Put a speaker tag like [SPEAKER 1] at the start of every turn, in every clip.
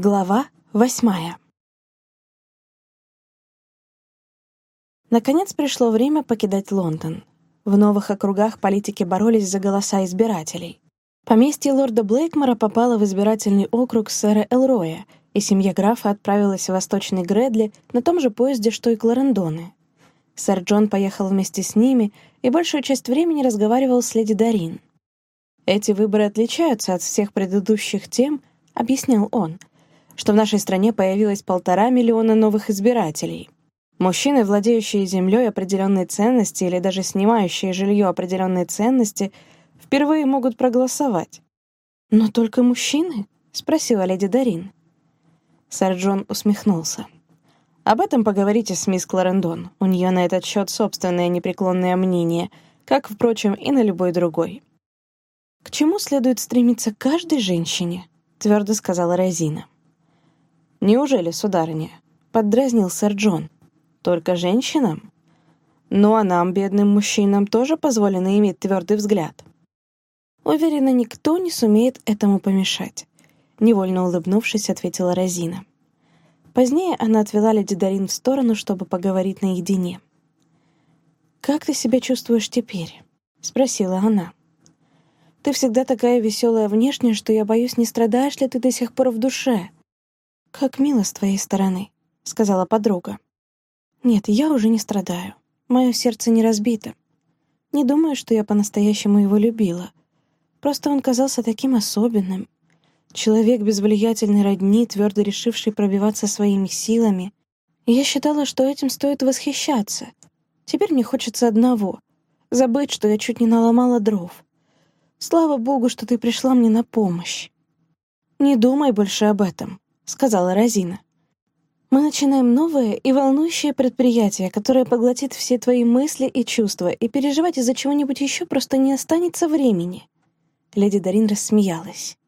[SPEAKER 1] Глава восьмая Наконец пришло время покидать Лондон. В новых округах политики боролись за голоса избирателей. Поместье лорда Блейкмора попало в избирательный округ сэра Элроя, и семья графа отправилась в Восточный Гредли на том же поезде, что и Кларендоны. Сэр Джон поехал вместе с ними и большую часть времени разговаривал с леди Дарин. «Эти выборы отличаются от всех предыдущих тем», — объяснял он, что в нашей стране появилось полтора миллиона новых избирателей. Мужчины, владеющие землей определенной ценности или даже снимающие жилье определенной ценности, впервые могут проголосовать. «Но только мужчины?» — спросила леди Дарин. Сэр Джон усмехнулся. «Об этом поговорите с мисс Кларендон. У нее на этот счет собственное непреклонное мнение, как, впрочем, и на любой другой». «К чему следует стремиться каждой женщине?» — твердо сказала Розина. «Неужели, сударыня?» — поддразнил сэр Джон. «Только женщинам?» «Ну а нам, бедным мужчинам, тоже позволено иметь твердый взгляд». Уверена, никто не сумеет этому помешать. Невольно улыбнувшись, ответила Розина. Позднее она отвела леди Дарин в сторону, чтобы поговорить наедине. «Как ты себя чувствуешь теперь?» — спросила она. «Ты всегда такая веселая внешне, что я боюсь, не страдаешь ли ты до сих пор в душе?» «Как мило с твоей стороны», — сказала подруга. «Нет, я уже не страдаю. Мое сердце не разбито. Не думаю, что я по-настоящему его любила. Просто он казался таким особенным. Человек без влиятельной родни, твердо решивший пробиваться своими силами. Я считала, что этим стоит восхищаться. Теперь мне хочется одного — забыть, что я чуть не наломала дров. Слава богу, что ты пришла мне на помощь. Не думай больше об этом сказала Розина. Мы начинаем новое и волнующее предприятие, которое поглотит все твои мысли и чувства, и переживать из-за чего-нибудь еще просто не останется времени. Леди Дарин рассмеялась.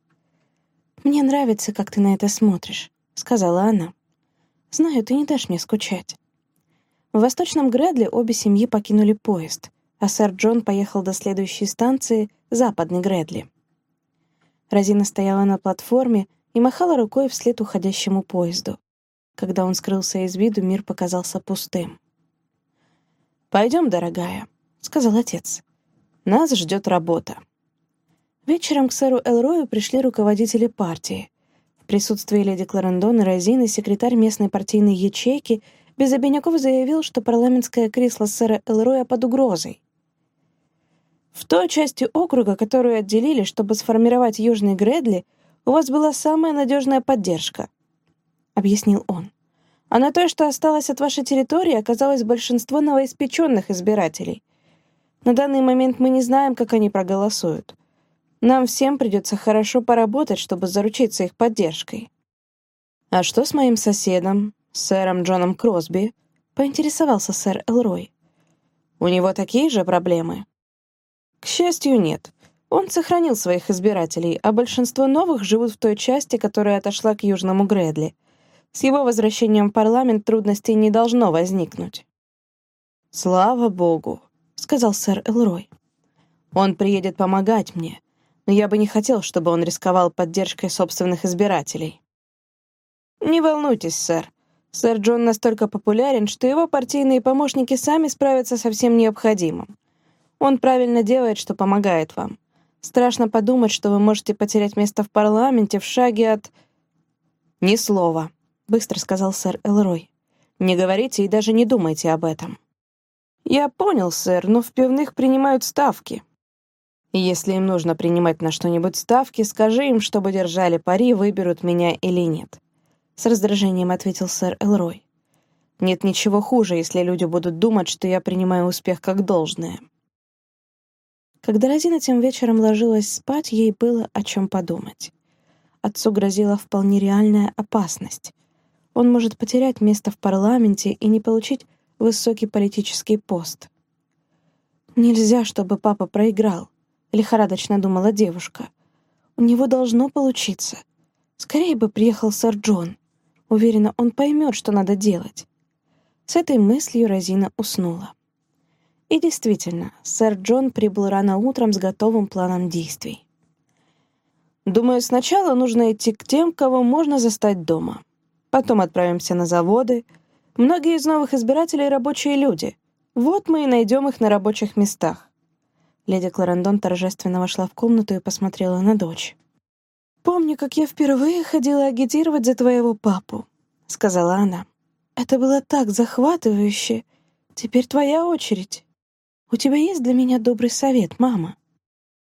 [SPEAKER 1] «Мне нравится, как ты на это смотришь», — сказала она. «Знаю, ты не дашь мне скучать». В Восточном Грэдле обе семьи покинули поезд, а сэр Джон поехал до следующей станции — Западный Грэдли. Розина стояла на платформе, и махала рукой вслед уходящему поезду. Когда он скрылся из виду, мир показался пустым. «Пойдем, дорогая», — сказал отец. «Нас ждет работа». Вечером к сэру Элрою пришли руководители партии. В присутствии леди Кларендон и Розины секретарь местной партийной ячейки без обиняков заявил, что парламентское кресло сэра Элроя под угрозой. В той части округа, которую отделили, чтобы сформировать Южный Гредли, у вас была самая надежная поддержка», — объяснил он. «А на той, что осталось от вашей территории, оказалось большинство новоиспеченных избирателей. На данный момент мы не знаем, как они проголосуют. Нам всем придется хорошо поработать, чтобы заручиться их поддержкой». «А что с моим соседом, сэром Джоном Кросби?» — поинтересовался сэр Элрой. «У него такие же проблемы?» «К счастью, нет. Он сохранил своих избирателей, а большинство новых живут в той части, которая отошла к Южному Грэдли. С его возвращением в парламент трудностей не должно возникнуть. «Слава богу», — сказал сэр Элрой. «Он приедет помогать мне, но я бы не хотел, чтобы он рисковал поддержкой собственных избирателей». «Не волнуйтесь, сэр. Сэр Джон настолько популярен, что его партийные помощники сами справятся со всем необходимым. Он правильно делает, что помогает вам. Страшно подумать, что вы можете потерять место в парламенте в шаге от...» «Ни слова», — быстро сказал сэр Элрой. «Не говорите и даже не думайте об этом». «Я понял, сэр, но в пивных принимают ставки». «Если им нужно принимать на что-нибудь ставки, скажи им, чтобы держали пари, выберут меня или нет», — с раздражением ответил сэр Элрой. «Нет ничего хуже, если люди будут думать, что я принимаю успех как должное». Когда Розина тем вечером ложилась спать, ей было о чем подумать. Отцу грозила вполне реальная опасность. Он может потерять место в парламенте и не получить высокий политический пост. «Нельзя, чтобы папа проиграл», — лихорадочно думала девушка. «У него должно получиться. Скорее бы приехал сэр Джон. Уверена, он поймет, что надо делать». С этой мыслью Розина уснула. И действительно, сэр Джон прибыл рано утром с готовым планом действий. Думаю, сначала нужно идти к тем, кого можно застать дома. Потом отправимся на заводы. Многие из новых избирателей — рабочие люди. Вот мы и найдем их на рабочих местах. Леди Кларендон торжественно вошла в комнату и посмотрела на дочь. «Помню, как я впервые ходила агитировать за твоего папу», — сказала она. «Это было так захватывающе. Теперь твоя очередь. У тебя есть для меня добрый совет, мама?»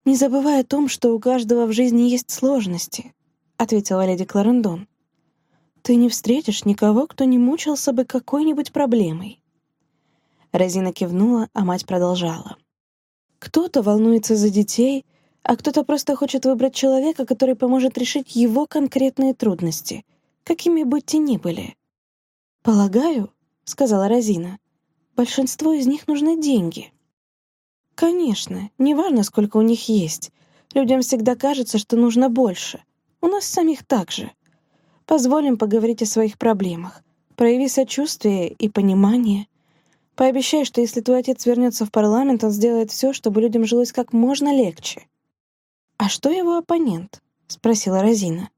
[SPEAKER 1] «Не забывай о том, что у каждого в жизни есть сложности», — ответила леди Кларендон. «Ты не встретишь никого, кто не мучился бы какой-нибудь проблемой». Розина кивнула, а мать продолжала. «Кто-то волнуется за детей, а кто-то просто хочет выбрать человека, который поможет решить его конкретные трудности, какими бы те ни были. «Полагаю», — сказала Розина, — «большинству из них нужны деньги». «Конечно, неважно, сколько у них есть. Людям всегда кажется, что нужно больше. У нас самих так же. Позволим поговорить о своих проблемах. Прояви сочувствие и понимание. Пообещай, что если твой отец вернется в парламент, он сделает все, чтобы людям жилось как можно легче». «А что его оппонент?» — спросила Розина.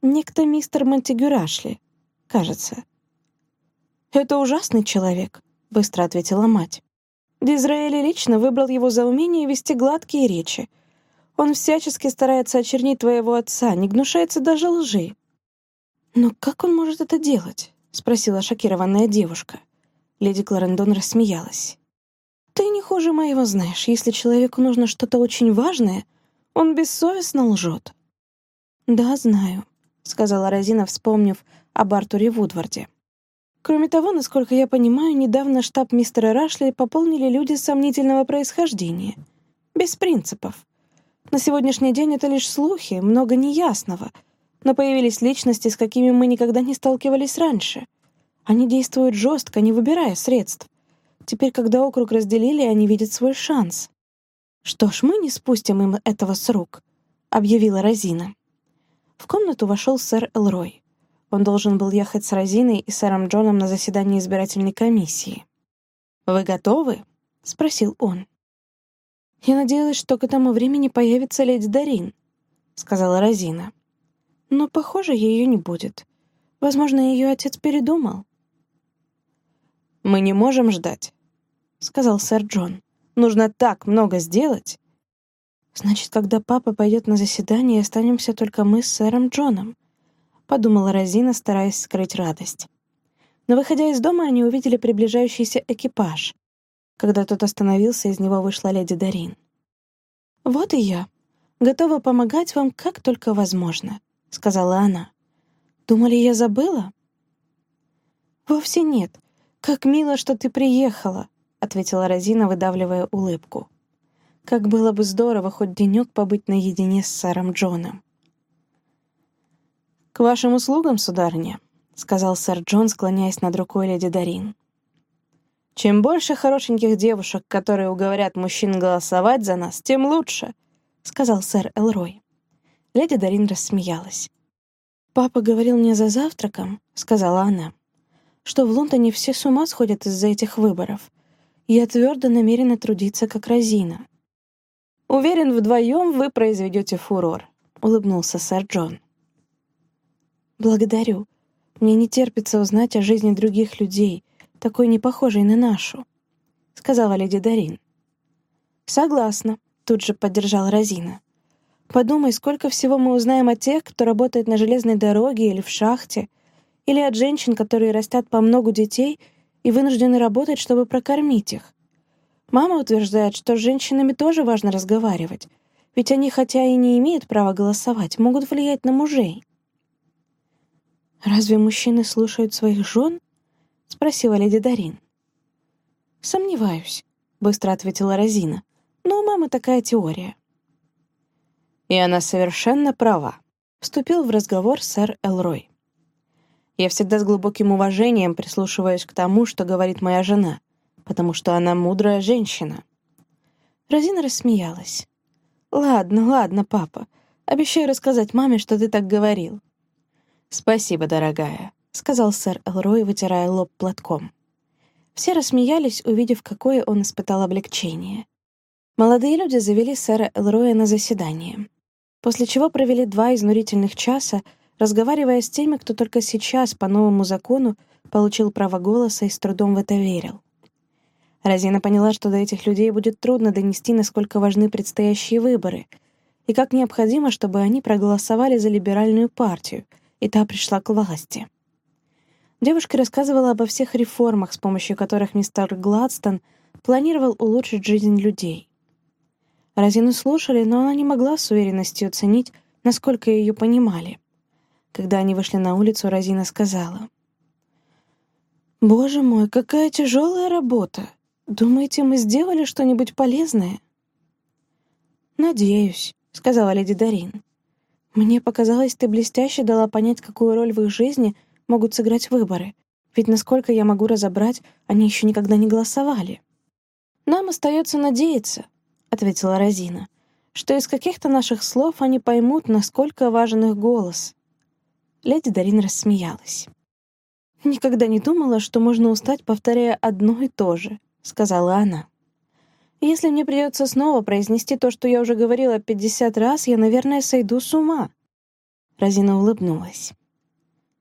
[SPEAKER 1] «Некто мистер Монтегюрашли, кажется». «Это ужасный человек», — быстро ответила мать. Дизраэли лично выбрал его за умение вести гладкие речи. Он всячески старается очернить твоего отца, не гнушается даже лжи. «Но как он может это делать?» — спросила шокированная девушка. Леди Кларендон рассмеялась. «Ты не хуже моего знаешь. Если человеку нужно что-то очень важное, он бессовестно лжет». «Да, знаю», — сказала Розина, вспомнив об Артуре Вудварде. «Кроме того, насколько я понимаю, недавно штаб мистера Рашли пополнили люди сомнительного происхождения. Без принципов. На сегодняшний день это лишь слухи, много неясного, но появились личности, с какими мы никогда не сталкивались раньше. Они действуют жестко, не выбирая средств. Теперь, когда округ разделили, они видят свой шанс. «Что ж, мы не спустим им этого с рук», — объявила Розина. В комнату вошел сэр Элрой. Он должен был ехать с Розиной и сэром Джоном на заседание избирательной комиссии. «Вы готовы?» — спросил он. «Я надеялась, что к этому времени появится леди Дарин», — сказала Розина. «Но, похоже, ее не будет. Возможно, ее отец передумал».
[SPEAKER 2] «Мы не можем ждать», — сказал сэр Джон. Нужно так много сделать.
[SPEAKER 1] Значит, когда папа пойдет на заседание, останемся только мы с сэром Джоном, подумала Розина, стараясь скрыть радость. Но, выходя из дома, они увидели приближающийся экипаж. Когда тот остановился, из него вышла леди Дарин. «Вот и я. Готова помогать вам, как только возможно», — сказала она. «Думали, я забыла?» «Вовсе нет. Как мило, что ты приехала», — ответила Розина, выдавливая улыбку. «Как было бы здорово хоть денек побыть наедине с сэром Джоном».
[SPEAKER 2] «К вашим услугам, сударыня», — сказал сэр Джон, склоняясь над рукой леди Дарин. «Чем больше хорошеньких девушек, которые уговорят мужчин голосовать за нас, тем лучше», — сказал сэр Элрой.
[SPEAKER 1] Леди Дарин рассмеялась. «Папа говорил мне за завтраком», — сказала она, «что в Лондоне все с ума сходят из-за этих выборов. Я твердо намерена трудиться, как Розина.
[SPEAKER 2] «Уверен, вдвоем вы произведете фурор», — улыбнулся сэр Джон.
[SPEAKER 1] «Благодарю. Мне не терпится узнать о жизни других людей, такой не похожей на нашу», — сказала леди Дарин. «Согласна», — тут же поддержала Розина. «Подумай, сколько всего мы узнаем о тех, кто работает на железной дороге или в шахте, или от женщин, которые растят по многу детей — и вынуждены работать, чтобы прокормить их. Мама утверждает, что с женщинами тоже важно разговаривать, ведь они, хотя и не имеют права голосовать, могут влиять на мужей. «Разве мужчины слушают своих жен?» — спросила леди Дарин. «Сомневаюсь», — быстро ответила Розина. «Но у мамы такая теория».
[SPEAKER 2] «И она совершенно права», —
[SPEAKER 1] вступил в разговор сэр Элрой.
[SPEAKER 2] Я всегда с глубоким уважением прислушиваюсь к тому, что говорит моя жена, потому что она мудрая женщина».
[SPEAKER 1] Розина рассмеялась. «Ладно, ладно, папа. Обещаю рассказать маме, что ты так говорил».
[SPEAKER 2] «Спасибо, дорогая», — сказал сэр Элрой, вытирая лоб платком.
[SPEAKER 1] Все рассмеялись, увидев, какое он испытал облегчение. Молодые люди завели сэра Элроя на заседание. после чего провели два изнурительных часа, разговаривая с теми, кто только сейчас, по новому закону, получил право голоса и с трудом в это верил. Розина поняла, что до этих людей будет трудно донести, насколько важны предстоящие выборы, и как необходимо, чтобы они проголосовали за либеральную партию, и та пришла к власти. Девушка рассказывала обо всех реформах, с помощью которых мистер Гладстон планировал улучшить жизнь людей. Розину слушали, но она не могла с уверенностью оценить, насколько ее понимали. Когда они вышли на улицу, Розина сказала. «Боже мой, какая тяжелая работа! Думаете, мы сделали что-нибудь полезное?» «Надеюсь», — сказала леди Дарин. «Мне показалось, ты блестяще дала понять, какую роль в их жизни могут сыграть выборы, ведь, насколько я могу разобрать, они еще никогда не голосовали». «Нам остается надеяться», — ответила Розина, «что из каких-то наших слов они поймут, насколько важен их голос». Леди Дарин рассмеялась. «Никогда не думала, что можно устать, повторяя одно и то же», — сказала она. «Если мне придется снова произнести то, что я уже говорила пятьдесят раз, я, наверное, сойду с ума». Розина улыбнулась.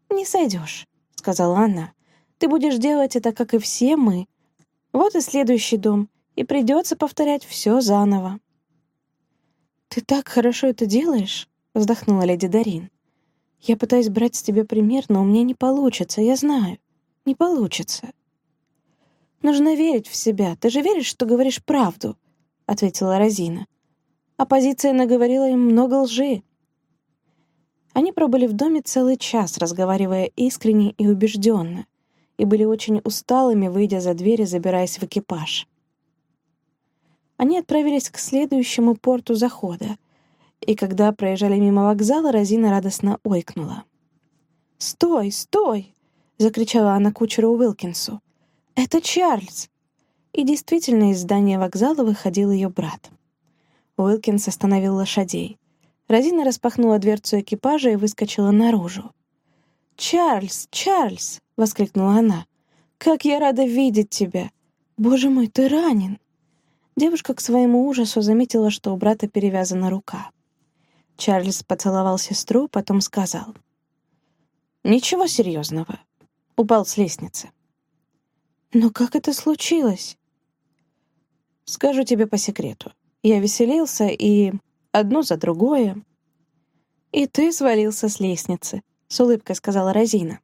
[SPEAKER 1] «Не сойдешь», — сказала она. «Ты будешь делать это, как и все мы. Вот и следующий дом, и придется повторять все заново». «Ты так хорошо это делаешь», — вздохнула леди Дарин. «Я пытаюсь брать с тебя пример, но у меня не получится, я знаю. Не получится». «Нужно верить в себя. Ты же веришь, что говоришь правду?» — ответила Розина. Оппозиция наговорила им много лжи. Они пробыли в доме целый час, разговаривая искренне и убежденно, и были очень усталыми, выйдя за дверь и забираясь в экипаж. Они отправились к следующему порту захода, и когда проезжали мимо вокзала, Розина радостно ойкнула. «Стой, стой!» — закричала она кучеру Уилкинсу. «Это Чарльз!» И действительно из здания вокзала выходил ее брат. Уилкинс остановил лошадей. Розина распахнула дверцу экипажа и выскочила наружу. «Чарльз! Чарльз!» — воскликнула она. «Как я рада видеть тебя! Боже мой, ты ранен!» Девушка к своему ужасу заметила, что у брата перевязана рука. Чарльз поцеловал сестру, потом сказал. «Ничего серьезного. Упал с лестницы». «Но как это случилось?» «Скажу тебе по секрету. Я веселился и одно за другое. «И ты свалился с лестницы», — с улыбкой сказала Розина.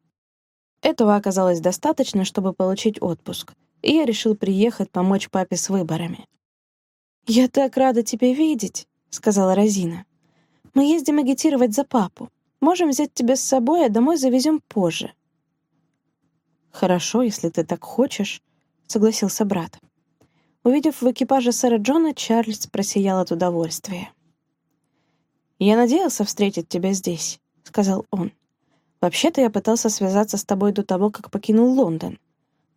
[SPEAKER 1] Этого оказалось достаточно, чтобы получить отпуск, и я решил приехать помочь папе с выборами. «Я так рада тебя видеть», — сказала Розина. «Мы ездим агитировать за папу. Можем взять тебя с собой, а домой завезем позже». «Хорошо, если ты так хочешь», — согласился брат. Увидев в экипаже сэра Джона, Чарльз просиял от удовольствия. «Я надеялся встретить тебя здесь», — сказал он. «Вообще-то я пытался связаться с тобой до того, как покинул Лондон,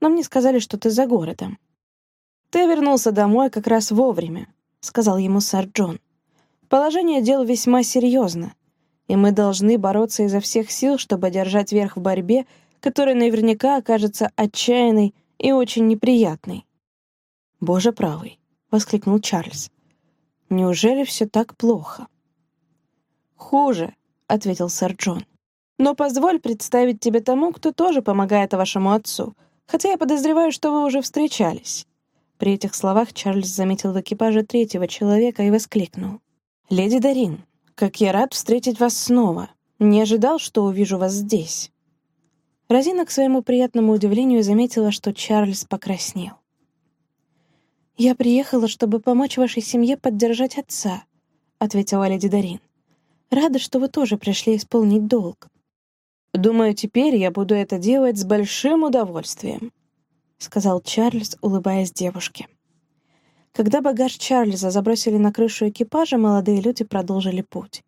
[SPEAKER 1] но мне сказали, что ты за городом». «Ты вернулся домой как раз вовремя», — сказал ему сэр Джон. «Положение дел весьма серьезно, и мы должны бороться изо всех сил, чтобы одержать верх в борьбе, которая наверняка окажется отчаянной и очень неприятной». «Боже правый», — воскликнул Чарльз. «Неужели все так плохо?» «Хуже», — ответил сэр Джон. «Но позволь представить тебе тому, кто тоже помогает вашему отцу, хотя я подозреваю, что вы уже встречались». При этих словах Чарльз заметил в экипаже третьего человека и воскликнул. «Леди Дарин, как я рад встретить вас снова. Не ожидал, что увижу вас здесь». Розина, к своему приятному удивлению, заметила, что Чарльз покраснел. «Я приехала, чтобы помочь вашей семье поддержать отца», — ответила леди Дарин. Рада, что вы тоже пришли исполнить долг. Думаю, теперь я буду это делать с большим удовольствием, сказал Чарльз, улыбаясь девушке. Когда багаж Чарльза забросили на крышу экипажа, молодые люди продолжили путь.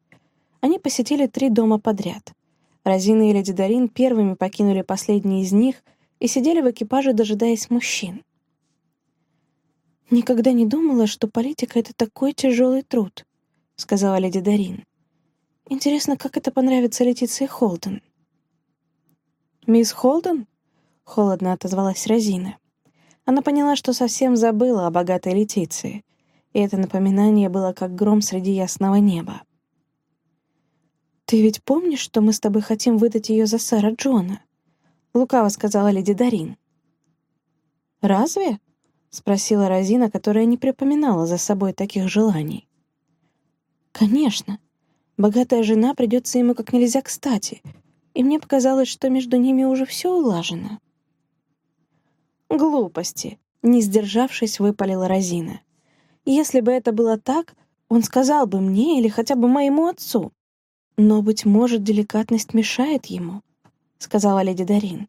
[SPEAKER 1] Они посетили три дома подряд. Розина и Леди Дарин первыми покинули последний из них и сидели в экипаже, дожидаясь мужчин. «Никогда не думала, что политика — это такой тяжелый труд», — сказала леди Дарин. Интересно, как это понравится Летиции Холден? «Мисс Холден?» — холодно отозвалась Розина. Она поняла, что совсем забыла о богатой Летиции, и это напоминание было как гром среди ясного неба. «Ты ведь помнишь, что мы с тобой хотим выдать ее за сэра Джона?» — лукаво сказала леди Дарин. «Разве?» — спросила Розина, которая не припоминала за собой таких желаний. «Конечно. Богатая жена придется ему как нельзя кстати, и мне показалось, что между ними уже все улажено». «Глупости», — не сдержавшись, выпалила Розина. «Если бы это было так, он сказал бы мне или хотя бы моему отцу. «Но, быть может, деликатность мешает ему», — сказала леди Дарин.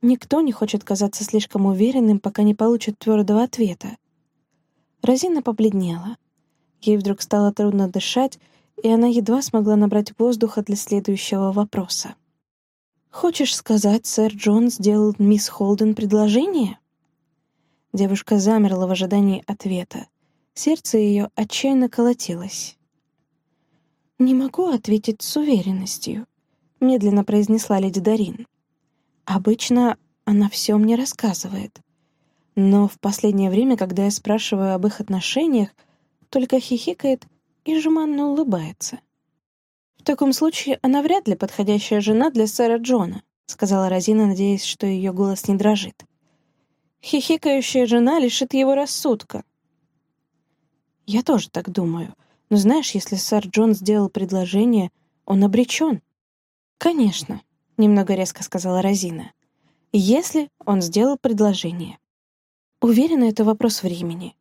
[SPEAKER 1] «Никто не хочет казаться слишком уверенным, пока не получит твердого ответа». Розина побледнела. Ей вдруг стало трудно дышать, и она едва смогла набрать воздуха для следующего вопроса. «Хочешь сказать, сэр Джон сделал мисс Холден предложение?» Девушка замерла в ожидании ответа. Сердце ее отчаянно колотилось. «Не могу ответить с уверенностью», — медленно произнесла леди Дарин. «Обычно она все мне рассказывает. Но в последнее время, когда я спрашиваю об их отношениях, только хихикает и жеманно улыбается. «В таком случае она вряд ли подходящая жена для сэра Джона», сказала Розина, надеясь, что ее голос не дрожит. «Хихикающая жена лишит его рассудка». «Я тоже так думаю», но знаешь, если сэр Джон сделал предложение, он обречен. Конечно, немного резко сказала Розина. Если он сделал предложение. Уверена, это вопрос времени.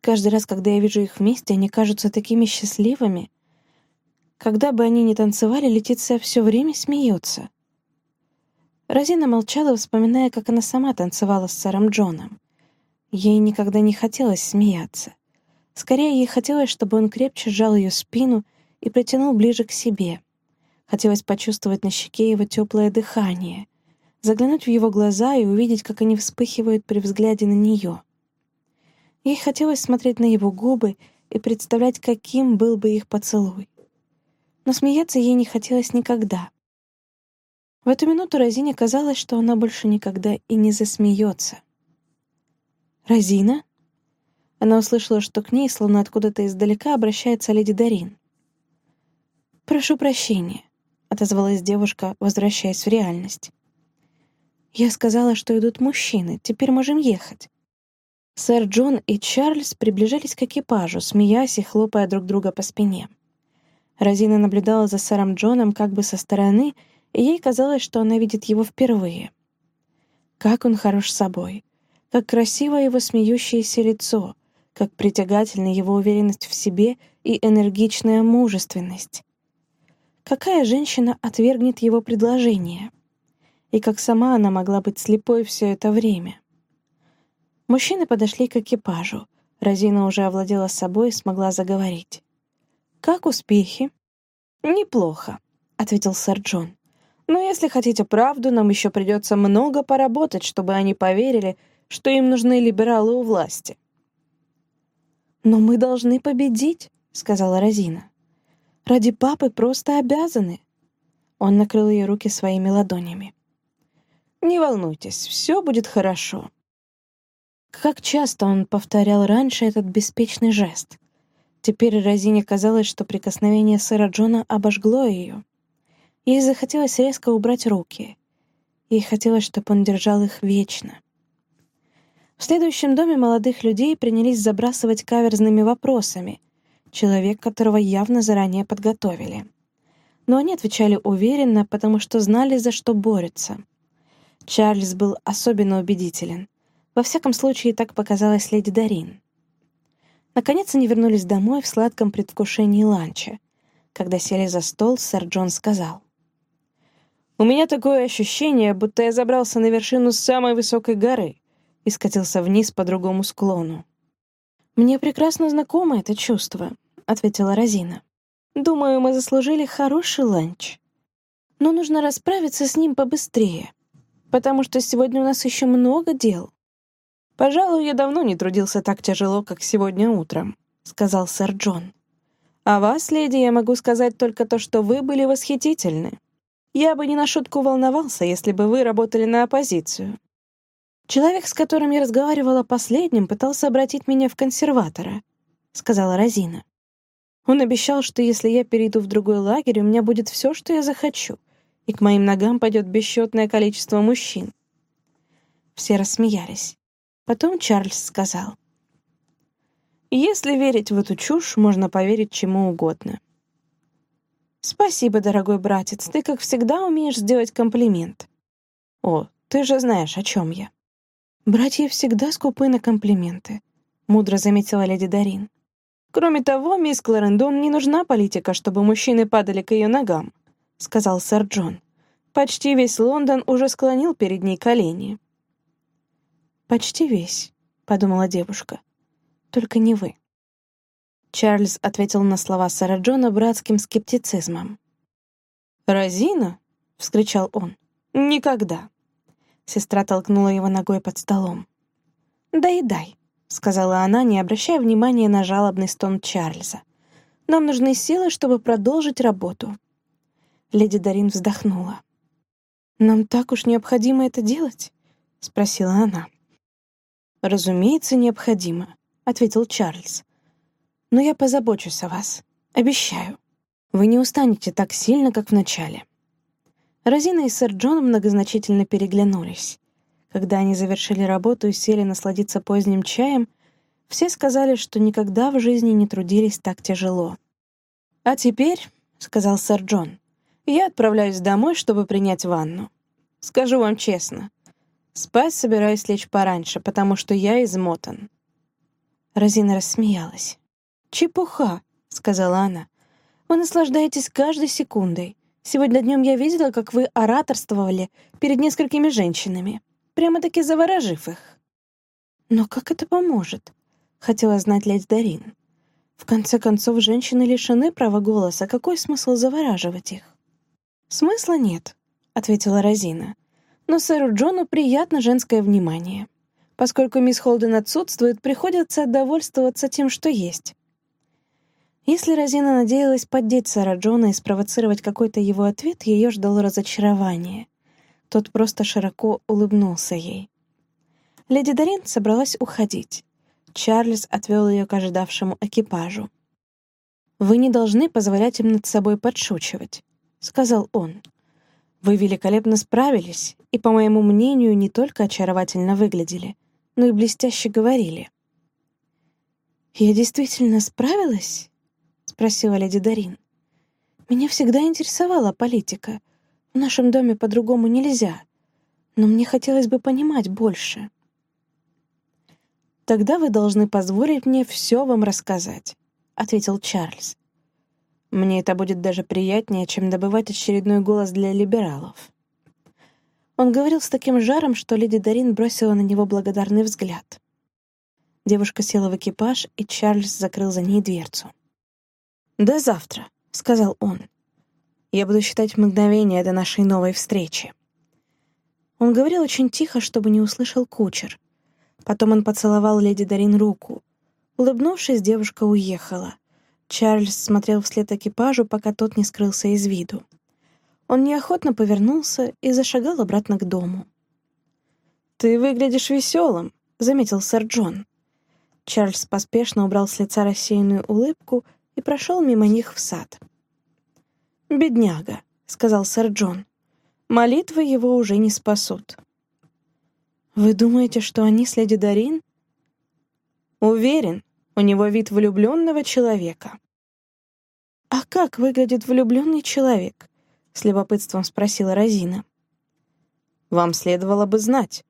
[SPEAKER 1] Каждый раз, когда я вижу их вместе, они кажутся такими счастливыми. Когда бы они ни танцевали, Летиция все время смеется. Розина молчала, вспоминая, как она сама танцевала с сэром Джоном. Ей никогда не хотелось смеяться. Скорее, ей хотелось, чтобы он крепче сжал ее спину и притянул ближе к себе. Хотелось почувствовать на щеке его теплое дыхание, заглянуть в его глаза и увидеть, как они вспыхивают при взгляде на нее. Ей хотелось смотреть на его губы и представлять, каким был бы их поцелуй. Но смеяться ей не хотелось никогда. В эту минуту Розине казалось, что она больше никогда и не засмеется. «Розина?» Она услышала, что к ней, словно откуда-то издалека, обращается леди Дарин. «Прошу прощения», — отозвалась девушка, возвращаясь в реальность. «Я сказала, что идут мужчины, теперь можем ехать». Сэр Джон и Чарльз приближались к экипажу, смеясь и хлопая друг друга по спине. Розина наблюдала за сэром Джоном как бы со стороны, и ей казалось, что она видит его впервые. Как он хорош собой, как красиво его смеющееся лицо, как притягательна его уверенность в себе и энергичная мужественность. Какая женщина отвергнет его предложение? И как сама она могла быть слепой все это время? Мужчины подошли к экипажу. Розина уже овладела собой и смогла заговорить. «Как успехи?» «Неплохо», — ответил сэр Джон. «Но если хотите правду, нам еще придется много поработать, чтобы они поверили, что им нужны либералы у власти. «Но мы должны победить», — сказала Розина. «Ради папы просто обязаны». Он накрыл ее руки своими ладонями. «Не волнуйтесь, все будет хорошо». Как часто он повторял раньше этот беспечный жест. Теперь Розине казалось, что прикосновение сэра Джона обожгло ее. Ей захотелось резко убрать руки. Ей хотелось, чтобы он держал их вечно. В следующем доме молодых людей принялись забрасывать каверзными вопросами, человек которого явно заранее подготовили. Но они отвечали уверенно, потому что знали, за что борются. Чарльз был особенно убедителен. Во всяком случае, так показалось леди Дарин. Наконец они вернулись домой в сладком предвкушении ланча. Когда сели за стол, сэр Джон сказал. «У меня такое ощущение, будто я забрался на вершину самой высокой горы и скатился вниз по другому склону. «Мне прекрасно знакомо это чувство», — ответила Розина. «Думаю, мы заслужили хороший ланч. Но нужно расправиться с ним побыстрее, потому что сегодня у нас еще много дел». «Пожалуй, я давно не трудился так тяжело, как сегодня утром», — сказал сэр Джон. «А вас, леди, я могу сказать только то, что вы были восхитительны. Я бы не на шутку волновался, если бы вы работали на оппозицию. «Человек, с которым я разговаривала последним, пытался обратить меня в консерватора», — сказала Розина. Он обещал, что если я перейду в другой лагерь, у меня будет все, что я захочу, и к моим ногам пойдет бесчетное количество мужчин. Все рассмеялись. Потом Чарльз сказал. «Если верить в эту чушь, можно поверить чему угодно». «Спасибо, дорогой братец, ты, как всегда, умеешь сделать комплимент». «О, ты же знаешь, о чем я». «Братья всегда скупы на комплименты», — мудро заметила леди Дарин. «Кроме того, мисс Кларендон не нужна политика, чтобы мужчины падали к ее ногам», — сказал сэр Джон. «Почти весь Лондон уже склонил перед ней колени». «Почти весь», — подумала девушка. «Только не вы». Чарльз ответил на слова сэра Джона братским скептицизмом. «Розина?» — вскричал он. «Никогда». Сестра толкнула его ногой под столом. «Дай, дай», — сказала она, не обращая внимания на жалобный стон Чарльза. «Нам нужны силы, чтобы продолжить работу». Леди Дарин вздохнула. «Нам так уж необходимо это делать?» — спросила она. «Разумеется, необходимо», — ответил Чарльз. Но я позабочусь о вас. Обещаю. Вы не устанете так сильно, как в начале». Розина и сэр Джон многозначительно переглянулись. Когда они завершили работу и сели насладиться поздним чаем, все сказали, что никогда в жизни не трудились так тяжело. «А теперь», — сказал сэр Джон, — «я отправляюсь домой, чтобы принять ванну. Скажу вам честно, спать собираюсь лечь пораньше, потому что я измотан». Розина рассмеялась. «Чепуха», — сказала она. «Вы наслаждаетесь каждой секундой. Сегодня днем я видела, как вы ораторствовали перед несколькими женщинами, прямо-таки заворожив их». «Но как это поможет?» — хотела знать леди Дарин. «В конце концов, женщины лишены права голоса. Какой смысл завораживать их?» «Смысла нет», — ответила Розина. «Но сэру Джону приятно женское внимание. Поскольку мисс Холден отсутствует, приходится довольствоваться тем, что есть. Если Розина надеялась поддеть Сара Джона и спровоцировать какой-то его ответ, ее ждало разочарование. Тот просто широко улыбнулся ей. Леди Дарин собралась уходить. Чарльз отвел ее к ожидавшему экипажу. «Вы не должны позволять им над собой подшучивать», — сказал он. «Вы великолепно справились, и, по моему мнению, не только очаровательно выглядели, но и блестяще говорили». «Я действительно справилась?» Спросила леди Дарин. «Меня всегда интересовала политика. В нашем доме по-другому нельзя. Но мне хотелось бы понимать больше». «Тогда вы должны позволить мне все вам рассказать», — ответил Чарльз. «Мне это будет даже приятнее, чем добывать очередной голос для либералов». Он говорил с таким жаром, что леди Дарин бросила на него благодарный взгляд. Девушка села в экипаж, и Чарльз закрыл за ней дверцу. «До завтра», — сказал он. «Я буду считать мгновение до нашей новой встречи». Он говорил очень тихо, чтобы не услышал кучер. Потом он поцеловал леди Дарин руку. Улыбнувшись, девушка уехала. Чарльз смотрел вслед экипажу, пока тот не скрылся из виду. Он неохотно повернулся и зашагал обратно к дому. «Ты выглядишь веселым», — заметил сэр Джон. Чарльз поспешно убрал с лица рассеянную улыбку — и прошел мимо них в сад. «Бедняга», — сказал сэр Джон. «Молитвы его уже не спасут». «Вы думаете, что они с леди Дарин?» «Уверен, у него вид влюбленного человека». «А как выглядит влюбленный человек?» — с любопытством спросила Розина. «Вам следовало бы знать.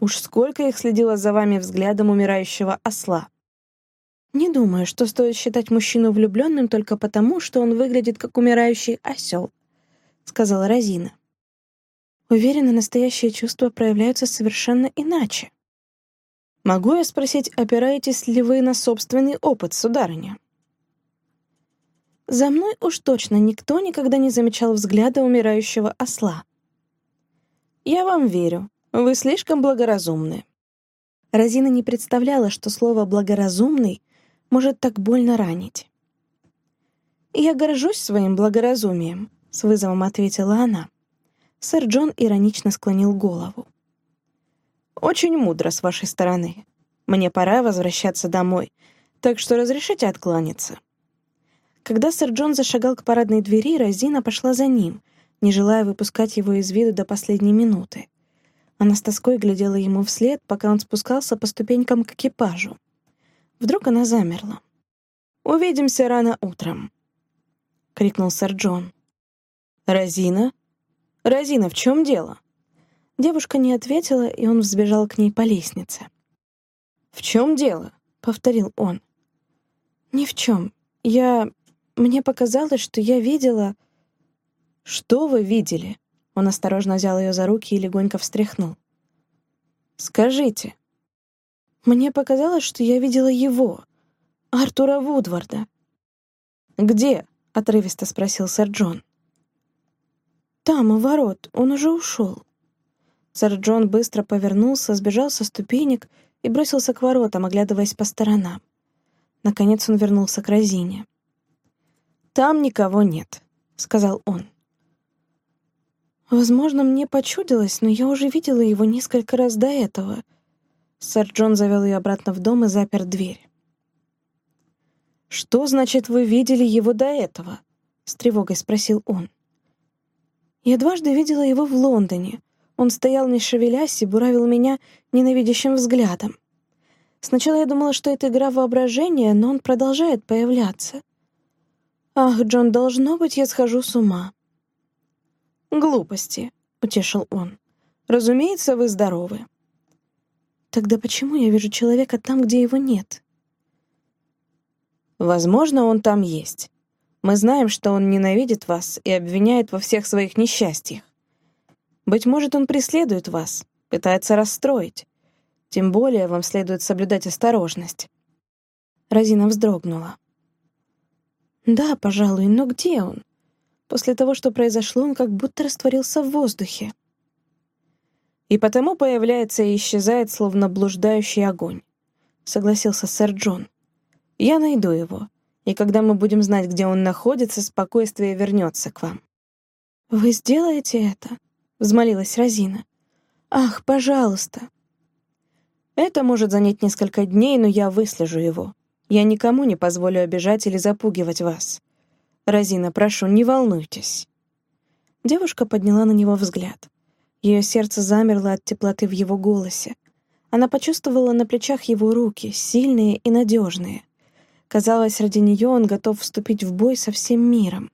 [SPEAKER 1] Уж сколько их следило за вами взглядом умирающего осла». Не думаю, что стоит считать мужчину влюбленным только потому, что он выглядит как умирающий осел, сказала Розина. Уверена, настоящие чувства проявляются совершенно иначе. Могу я спросить, опираетесь ли вы на собственный опыт, сударыня? За мной уж точно никто никогда не замечал взгляда умирающего осла. Я вам верю. Вы слишком благоразумны. Розина не представляла, что слово «благоразумный» может так больно ранить. «Я горжусь своим благоразумием», — с вызовом ответила она. Сэр Джон иронично склонил голову. «Очень мудро с вашей стороны. Мне пора возвращаться домой, так что разрешите откланяться». Когда сэр Джон зашагал к парадной двери, Розина пошла за ним, не желая выпускать его из виду до последней минуты. Она с тоской глядела ему вслед, пока он спускался по ступенькам к экипажу. Вдруг она замерла. «Увидимся рано утром», — крикнул сэр Джон. «Розина? Розина, в чем дело?» Девушка не ответила, и он взбежал к ней по лестнице. «В чем дело?» — повторил он. «Ни в чем. Я... Мне показалось, что я видела...» «Что вы видели?» Он осторожно взял ее за руки и легонько встряхнул. «Скажите». «Мне показалось, что я видела его, Артура Вудварда». «Где?» — отрывисто спросил сэр Джон. «Там, у ворот. Он уже ушел». Сэр Джон быстро повернулся, сбежал со ступенек и бросился к воротам, оглядываясь по сторонам. Наконец он вернулся к Розине. «Там никого нет», — сказал он. Возможно, мне почудилось, но я уже видела его несколько раз до этого. Сэр Джон завел ее обратно в дом и запер дверь. «Что значит, вы видели его до этого?» — с тревогой спросил он. «Я дважды видела его в Лондоне. Он стоял, не шевелясь, и буравил меня ненавидящим взглядом. Сначала я думала, что это игра воображения, но он продолжает появляться. Ах, Джон, должно быть, я схожу с ума. «Глупости», — утешил он. «Разумеется, вы здоровы». «Тогда почему я вижу человека там, где его нет?» «Возможно, он там есть. Мы знаем, что он ненавидит вас и обвиняет во всех своих несчастьях. Быть может, он преследует вас, пытается расстроить. Тем более вам следует соблюдать осторожность». Розина вздрогнула. «Да, пожалуй, но где он? После того, что произошло, он как будто растворился в воздухе. И потому появляется и исчезает, словно блуждающий огонь. Согласился сэр Джон. Я найду его, и когда мы будем знать, где он находится, спокойствие вернется к вам. «Вы сделаете это?» — взмолилась Розина. «Ах, пожалуйста!» «Это может занять несколько дней, но я выслежу его. Я никому не позволю обижать или запугивать вас. «Розина, прошу, не волнуйтесь». Девушка подняла на него взгляд. Ее сердце замерло от теплоты в его голосе. Она почувствовала на плечах его руки, сильные и надежные. Казалось, ради нее он готов вступить в бой со всем миром.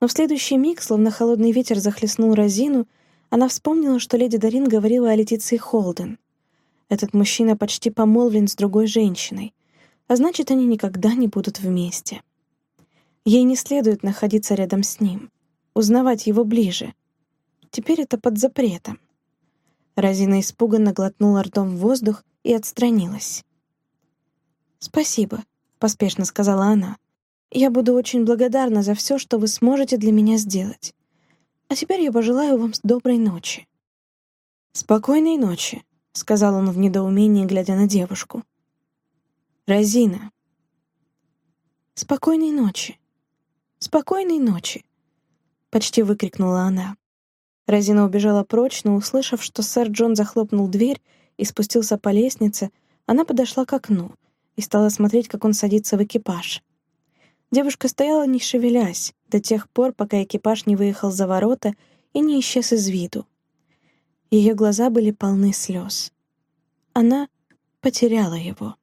[SPEAKER 1] Но в следующий миг, словно холодный ветер захлестнул Розину, она вспомнила, что леди Дарин говорила о Летиции Холден. Этот мужчина почти помолвлен с другой женщиной, а значит, они никогда не будут вместе. Ей не следует находиться рядом с ним, узнавать его ближе. Теперь это под запретом. Розина испуганно глотнула ртом воздух и отстранилась. «Спасибо», — поспешно сказала она. «Я буду очень благодарна за все, что вы сможете для меня сделать. А теперь я пожелаю вам доброй ночи». «Спокойной ночи», — сказал он в недоумении, глядя на девушку. «Розина». «Спокойной ночи», «Спокойной ночи!» — почти выкрикнула она. Розина убежала прочь, но, услышав, что сэр Джон захлопнул дверь и спустился по лестнице, она подошла к окну и стала смотреть, как он садится в экипаж. Девушка стояла, не шевелясь, до тех пор, пока экипаж не выехал за ворота и не исчез из виду. Ее глаза были полны слез. Она потеряла его.